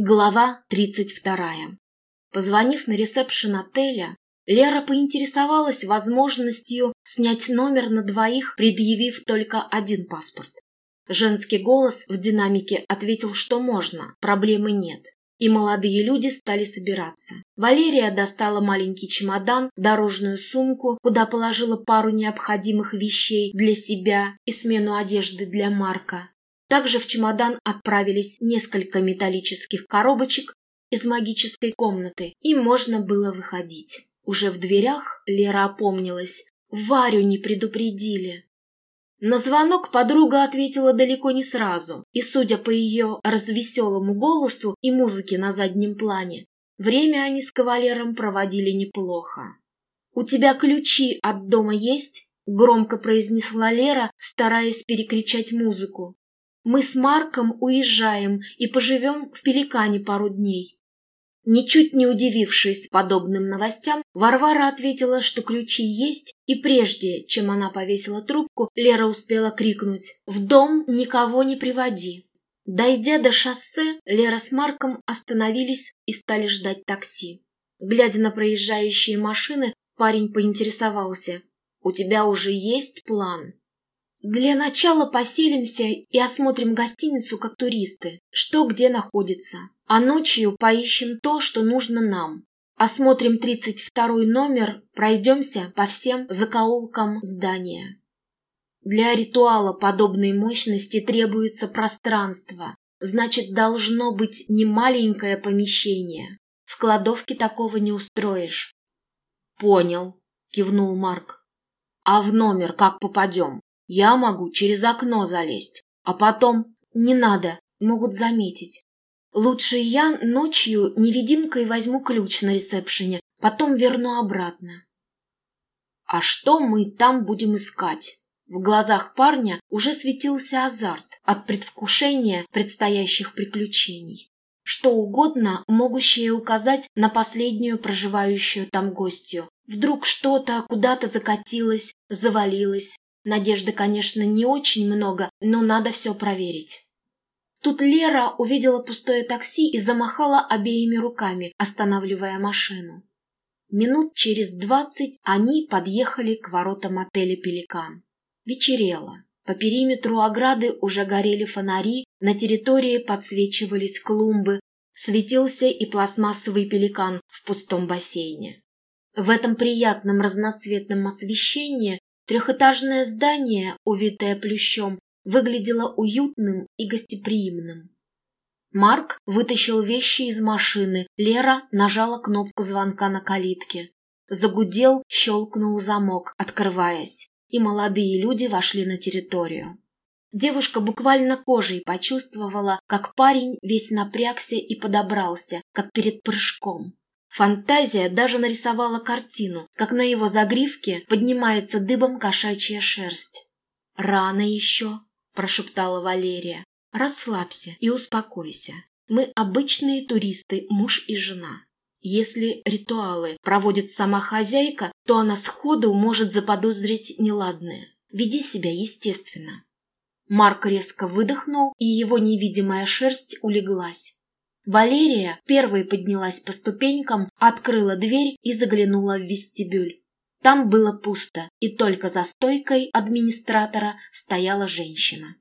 Глава 32. Позвонив на ресепшн отеля, Лера поинтересовалась возможностью снять номер на двоих, предъявив только один паспорт. Женский голос в динамике ответил, что можно, проблемы нет. И молодые люди стали собираться. Валерия достала маленький чемодан, дорожную сумку, куда положила пару необходимых вещей для себя и смену одежды для Марка. Также в чемодан отправились несколько металлических коробочек из магической комнаты, и можно было выходить. Уже в дверях Лера опомнилась. Варю не предупредили. На звонок подруга ответила далеко не сразу, и, судя по ее развеселому голосу и музыке на заднем плане, время они с кавалером проводили неплохо. «У тебя ключи от дома есть?» — громко произнесла Лера, стараясь перекричать музыку. Мы с Марком уезжаем и поживем в Пеликане пару дней. Ничуть не удивившись подобным новостям, Варвара ответила, что ключи есть, и прежде, чем она повесила трубку, Лера успела крикнуть «В дом никого не приводи». Дойдя до шоссе, Лера с Марком остановились и стали ждать такси. Глядя на проезжающие машины, парень поинтересовался «У тебя уже есть план?» Для начала поселимся и осмотрим гостиницу как туристы, что где находится. А ночью поищем то, что нужно нам. Осмотрим 32 номер, пройдемся по всем закоулкам здания. Для ритуала подобной мощности требуется пространство, значит, должно быть не маленькое помещение. В кладовке такого не устроишь. Понял, кивнул Марк. А в номер как попадем? Я могу через окно залезть, а потом не надо, могут заметить. Лучше я ночью невидимкой возьму ключ на ресепшене, потом верну обратно. А что мы там будем искать? В глазах парня уже светился азарт от предвкушения предстоящих приключений. Что угодно, могущее указать на последнюю проживающую там гостью. Вдруг что-то куда-то закатилось, завалилось, Надежды, конечно, не очень много, но надо все проверить. Тут Лера увидела пустое такси и замахала обеими руками, останавливая машину. Минут через двадцать они подъехали к воротам отеля «Пеликан». Вечерело. По периметру ограды уже горели фонари, на территории подсвечивались клумбы, светился и пластмассовый пеликан в пустом бассейне. В этом приятном разноцветном освещении Трехэтажное здание, увитое плющом, выглядело уютным и гостеприимным. Марк вытащил вещи из машины, Лера нажала кнопку звонка на калитке. Загудел, щелкнул замок, открываясь, и молодые люди вошли на территорию. Девушка буквально кожей почувствовала, как парень весь напрягся и подобрался, как перед прыжком. Фантазия даже нарисовала картину, как на его загривке поднимается дыбом кошачья шерсть. «Рано еще», – прошептала Валерия. «Расслабься и успокойся. Мы обычные туристы, муж и жена. Если ритуалы проводит сама хозяйка, то она сходу может заподозрить неладное. Веди себя естественно». Марк резко выдохнул, и его невидимая шерсть улеглась. Валерия первой поднялась по ступенькам, открыла дверь и заглянула в вестибюль. Там было пусто, и только за стойкой администратора стояла женщина.